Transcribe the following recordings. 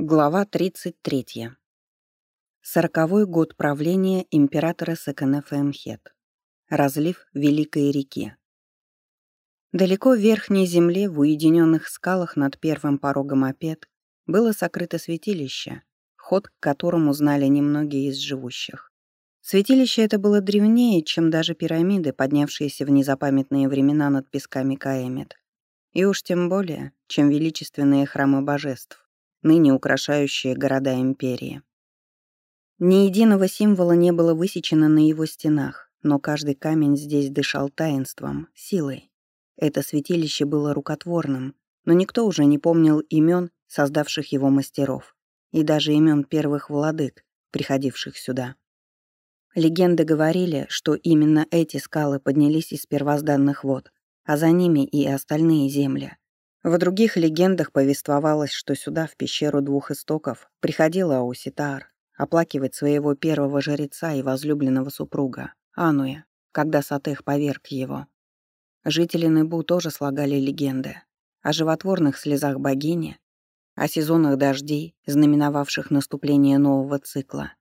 Глава 33. Сороковой год правления императора Секенефа Эмхет. Разлив Великой реки. Далеко в верхней земле, в уединенных скалах над первым порогом Апет, было сокрыто святилище, ход к которому знали немногие из живущих. Святилище это было древнее, чем даже пирамиды, поднявшиеся в незапамятные времена над песками Каэмет, и уж тем более, чем величественные храмы божеств ныне украшающие города империи. Ни единого символа не было высечено на его стенах, но каждый камень здесь дышал таинством, силой. Это святилище было рукотворным, но никто уже не помнил имен создавших его мастеров, и даже имен первых владык, приходивших сюда. Легенды говорили, что именно эти скалы поднялись из первозданных вод, а за ними и остальные земли. В других легендах повествовалось, что сюда, в пещеру двух истоков, приходила Ауситар оплакивать своего первого жреца и возлюбленного супруга, Ануя, когда Сатех поверг его. Жители Небу тоже слагали легенды о животворных слезах богини, о сезонах дождей, знаменовавших наступление нового цикла.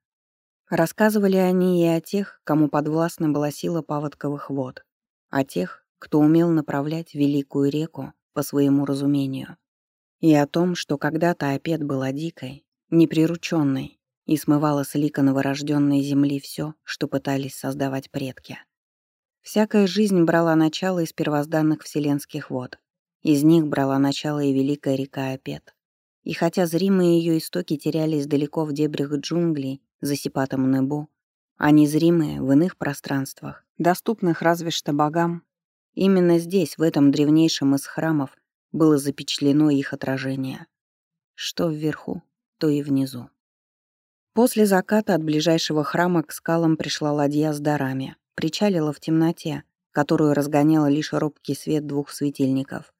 Рассказывали они и о тех, кому подвластна была сила паводковых вод, о тех, кто умел направлять великую реку по своему разумению. И о том, что когда-то опет была дикой, неприрученной и смывала с лика новорожденной земли все, что пытались создавать предки. Всякая жизнь брала начало из первозданных вселенских вод. Из них брала начало и великая река Опет. И хотя зримые ее истоки терялись далеко в дебрях джунглей, за сипатом Небу, а незримые в иных пространствах, доступных разве что богам, Именно здесь, в этом древнейшем из храмов, было запечатлено их отражение. Что вверху, то и внизу. После заката от ближайшего храма к скалам пришла ладья с дарами, причалила в темноте, которую разгоняла лишь робкий свет двух светильников.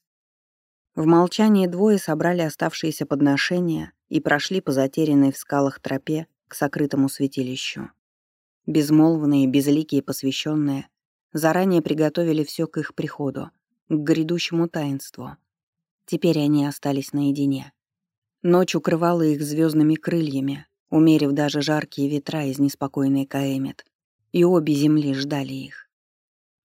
В молчании двое собрали оставшиеся подношения и прошли по затерянной в скалах тропе к сокрытому святилищу. Безмолвные, безликие посвященные Заранее приготовили все к их приходу, к грядущему таинству. Теперь они остались наедине. Ночь укрывала их звездными крыльями, умерив даже жаркие ветра из неспокойной Каэмет, и обе земли ждали их.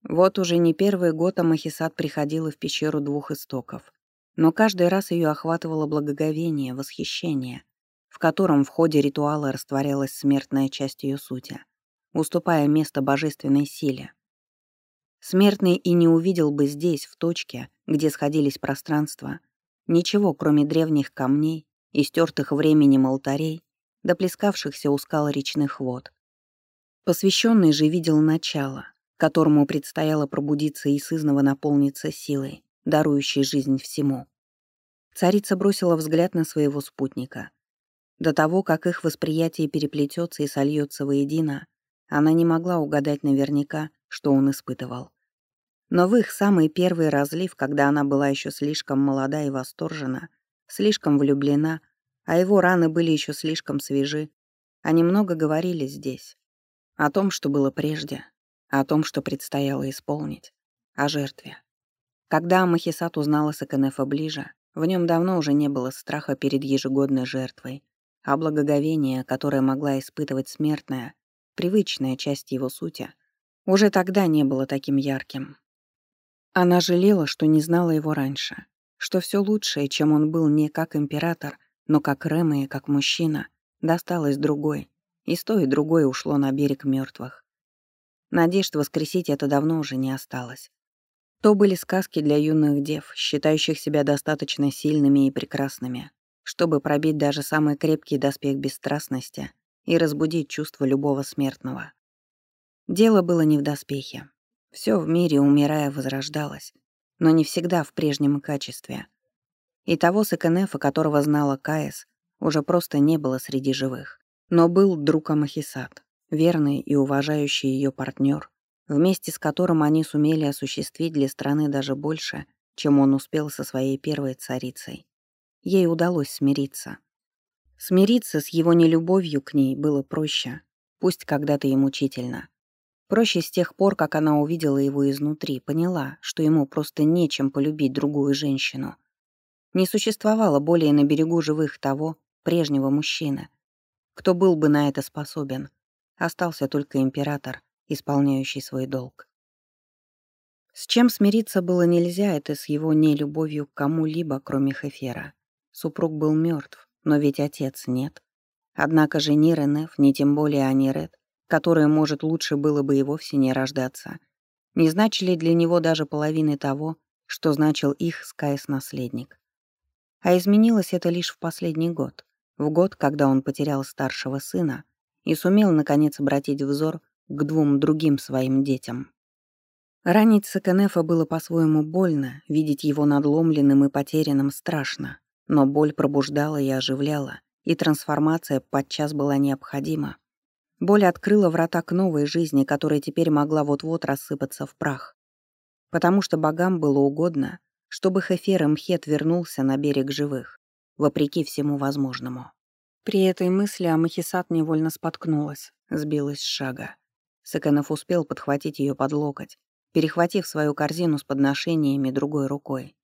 Вот уже не первый год Амахисат приходила в пещеру двух истоков, но каждый раз ее охватывало благоговение, восхищение, в котором в ходе ритуала растворялась смертная часть ее сути, уступая место божественной силе, Смертный и не увидел бы здесь, в точке, где сходились пространства, ничего, кроме древних камней, истертых временем алтарей, доплескавшихся у скал речных вод. Посвященный же видел начало, которому предстояло пробудиться и сызново наполниться силой, дарующей жизнь всему. Царица бросила взгляд на своего спутника. До того, как их восприятие переплетется и сольется воедино, она не могла угадать наверняка, что он испытывал. Но в их самый первый разлив, когда она была еще слишком молода и восторжена, слишком влюблена, а его раны были еще слишком свежи, они много говорили здесь. О том, что было прежде, о том, что предстояло исполнить, о жертве. Когда Амахисат узнала Саканефа ближе, в нем давно уже не было страха перед ежегодной жертвой, а благоговение, которое могла испытывать смертная, привычная часть его сути, уже тогда не было таким ярким. Она жалела, что не знала его раньше, что все лучшее, чем он был не как император, но как Рэм и как мужчина, досталось другой, и с той и другой ушло на берег мертвых. Надежд воскресить это давно уже не осталось. То были сказки для юных дев, считающих себя достаточно сильными и прекрасными, чтобы пробить даже самый крепкий доспех бесстрастности и разбудить чувство любого смертного. Дело было не в доспехе. Все в мире, умирая, возрождалось, но не всегда в прежнем качестве. И того Сакенефа, которого знала Каэс, уже просто не было среди живых. Но был друг Амахисат, верный и уважающий ее партнер, вместе с которым они сумели осуществить для страны даже больше, чем он успел со своей первой царицей. Ей удалось смириться. Смириться с его нелюбовью к ней было проще, пусть когда-то и мучительно. Проще с тех пор, как она увидела его изнутри, поняла, что ему просто нечем полюбить другую женщину. Не существовало более на берегу живых того, прежнего мужчины. Кто был бы на это способен? Остался только император, исполняющий свой долг. С чем смириться было нельзя, это с его нелюбовью к кому-либо, кроме Хефера. Супруг был мертв, но ведь отец нет. Однако же ни Ренеф, ни тем более Аниред, которая, может, лучше было бы и вовсе не рождаться, не значили для него даже половины того, что значил их Скайс-наследник. А изменилось это лишь в последний год, в год, когда он потерял старшего сына и сумел, наконец, обратить взор к двум другим своим детям. Ранить Саканефа было по-своему больно, видеть его надломленным и потерянным страшно, но боль пробуждала и оживляла, и трансформация подчас была необходима. Боль открыла врата к новой жизни, которая теперь могла вот-вот рассыпаться в прах. Потому что богам было угодно, чтобы Хефер Мхет вернулся на берег живых, вопреки всему возможному. При этой мысли Амахисат невольно споткнулась, сбилась с шага. Сыканов успел подхватить ее под локоть, перехватив свою корзину с подношениями другой рукой.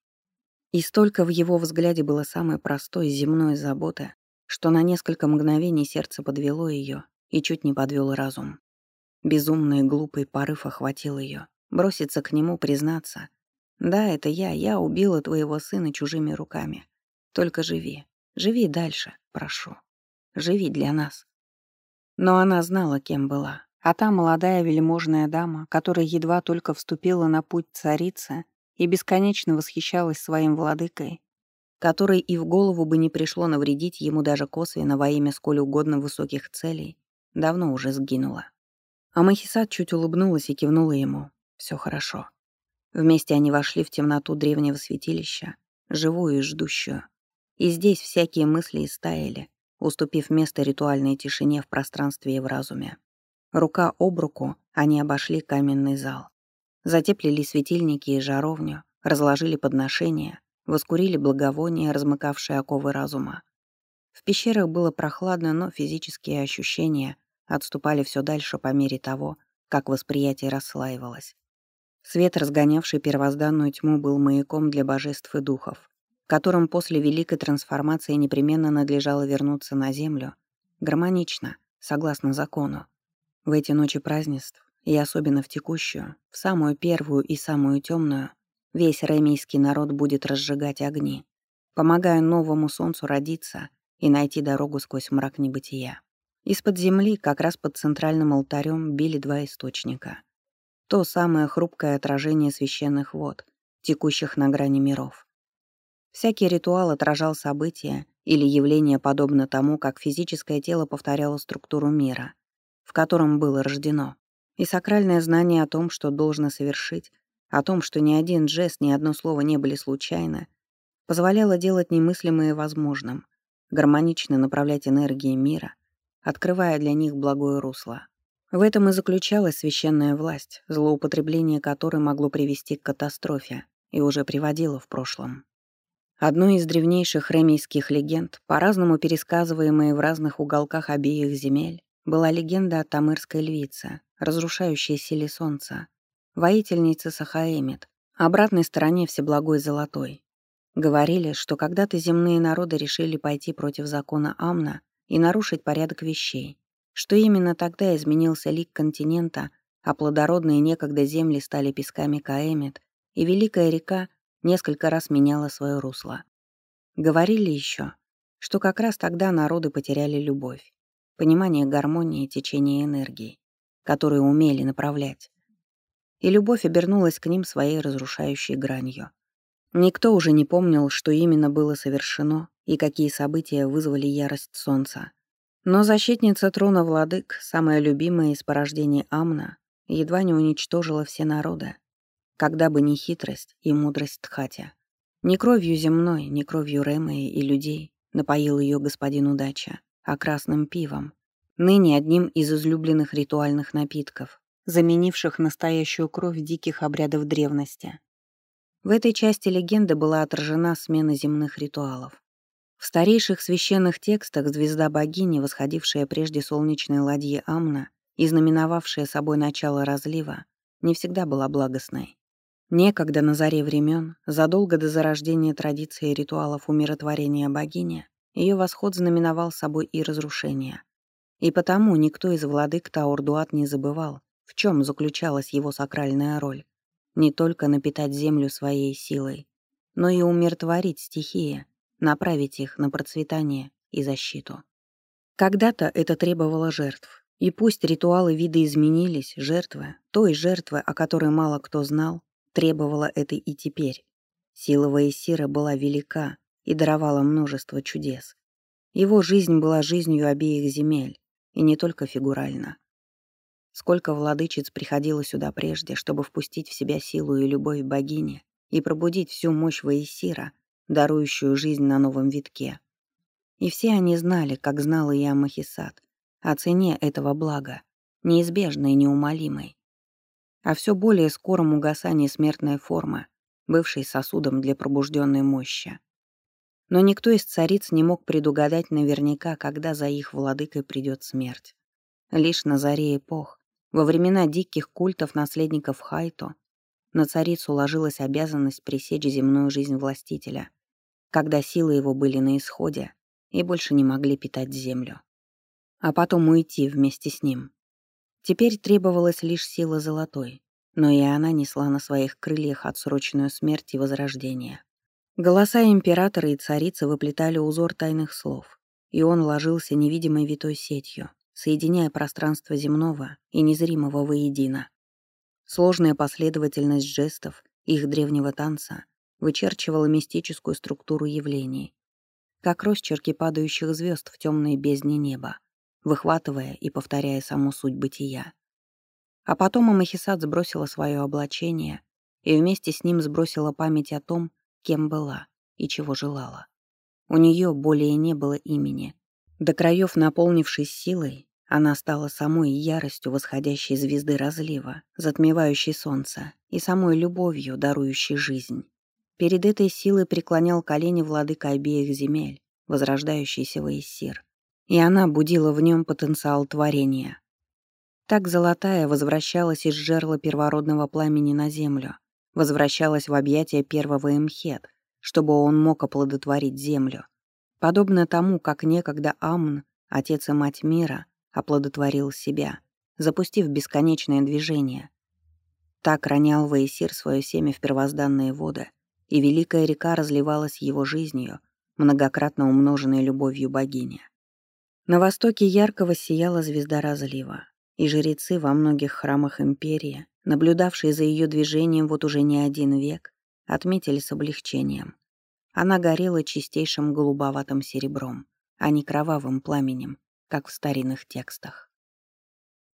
И столько в его взгляде было самой простой земной заботы, что на несколько мгновений сердце подвело ее и чуть не подвел разум. Безумный глупый порыв охватил ее, броситься к нему, признаться. «Да, это я, я убила твоего сына чужими руками. Только живи, живи дальше, прошу. Живи для нас». Но она знала, кем была. А та молодая вельможная дама, которая едва только вступила на путь царицы и бесконечно восхищалась своим владыкой, которой и в голову бы не пришло навредить ему даже косвенно во имя сколь угодно высоких целей, давно уже сгинула. А Махисат чуть улыбнулась и кивнула ему. Все хорошо. Вместе они вошли в темноту древнего святилища, живую и ждущую. И здесь всякие мысли истаяли, уступив место ритуальной тишине в пространстве и в разуме. Рука об руку они обошли каменный зал. Затеплили светильники и жаровню, разложили подношения, воскурили благовония, размыкавшие оковы разума. В пещерах было прохладно, но физические ощущения отступали все дальше по мере того, как восприятие расслаивалось. Свет, разгонявший первозданную тьму, был маяком для божеств и духов, которым после великой трансформации непременно надлежало вернуться на Землю, гармонично, согласно закону. В эти ночи празднеств, и особенно в текущую, в самую первую и самую темную, весь ремейский народ будет разжигать огни, помогая новому солнцу родиться и найти дорогу сквозь мрак небытия. Из-под земли, как раз под центральным алтарем, били два источника. То самое хрупкое отражение священных вод, текущих на грани миров. Всякий ритуал отражал события или явление подобно тому, как физическое тело повторяло структуру мира, в котором было рождено, и сакральное знание о том, что должно совершить, о том, что ни один жест, ни одно слово не были случайно, позволяло делать немыслимое возможным, гармонично направлять энергии мира, открывая для них благое русло. В этом и заключалась священная власть, злоупотребление которой могло привести к катастрофе и уже приводило в прошлом. Одной из древнейших ремейских легенд, по-разному пересказываемые в разных уголках обеих земель, была легенда о Тамырской львице, разрушающей силе солнца, воительнице Сахаэмит, обратной стороне Всеблагой Золотой. Говорили, что когда-то земные народы решили пойти против закона Амна и нарушить порядок вещей, что именно тогда изменился лик континента, а плодородные некогда земли стали песками Каэмит, и Великая река несколько раз меняла свое русло. Говорили еще, что как раз тогда народы потеряли любовь, понимание гармонии и течения энергии, которые умели направлять. И любовь обернулась к ним своей разрушающей гранью. Никто уже не помнил, что именно было совершено и какие события вызвали ярость солнца. Но защитница трона владык, самая любимая из порождений Амна, едва не уничтожила все народы, когда бы не хитрость и мудрость Тхатя. Не кровью земной, не кровью Рэмэи и людей напоил ее господин Удача, а красным пивом, ныне одним из излюбленных ритуальных напитков, заменивших настоящую кровь диких обрядов древности. В этой части легенды была отражена смена земных ритуалов. В старейших священных текстах звезда богини, восходившая прежде солнечной ладьи Амна и знаменовавшая собой начало разлива, не всегда была благостной. Некогда на заре времен, задолго до зарождения традиции ритуалов умиротворения богини, ее восход знаменовал собой и разрушение. И потому никто из владык Таурдуат не забывал, в чем заключалась его сакральная роль. Не только напитать землю своей силой, но и умиротворить стихии, направить их на процветание и защиту. Когда-то это требовало жертв. И пусть ритуалы вида изменились, жертвы, той жертвы, о которой мало кто знал, требовала это и теперь. Сила Ваесира была велика и даровала множество чудес. Его жизнь была жизнью обеих земель, и не только фигурально. Сколько владычиц приходило сюда прежде, чтобы впустить в себя силу и любовь богини и пробудить всю мощь Ваесира, дарующую жизнь на новом витке. И все они знали, как знала и Амахисат, о цене этого блага, неизбежной и неумолимой. О все более скором угасании смертной формы, бывшей сосудом для пробужденной мощи. Но никто из цариц не мог предугадать наверняка, когда за их владыкой придет смерть. Лишь на заре эпох, во времена диких культов наследников Хайто, на царицу ложилась обязанность пресечь земную жизнь властителя, когда силы его были на исходе и больше не могли питать землю. А потом уйти вместе с ним. Теперь требовалась лишь сила золотой, но и она несла на своих крыльях отсроченную смерть и возрождение. Голоса императора и царицы выплетали узор тайных слов, и он ложился невидимой витой сетью, соединяя пространство земного и незримого воедино. Сложная последовательность жестов их древнего танца вычерчивала мистическую структуру явлений, как росчерки падающих звезд в темной бездне неба, выхватывая и повторяя саму суть бытия. А потом Амахисат сбросила свое облачение и вместе с ним сбросила память о том, кем была и чего желала. У нее более не было имени. До краев наполнившись силой, она стала самой яростью восходящей звезды разлива, затмевающей солнце, и самой любовью, дарующей жизнь. Перед этой силой преклонял колени владыка обеих земель, возрождающийся Ваесир. И она будила в нем потенциал творения. Так золотая возвращалась из жерла первородного пламени на землю, возвращалась в объятия первого Эмхет, чтобы он мог оплодотворить землю. Подобно тому, как некогда Амн, отец и мать мира, оплодотворил себя, запустив бесконечное движение. Так ронял Ваесир свое семя в первозданные воды, и великая река разливалась его жизнью, многократно умноженной любовью богини. На востоке яркого сияла звезда разлива, и жрецы во многих храмах империи, наблюдавшие за ее движением вот уже не один век, отметили с облегчением. Она горела чистейшим голубоватым серебром, а не кровавым пламенем, как в старинных текстах.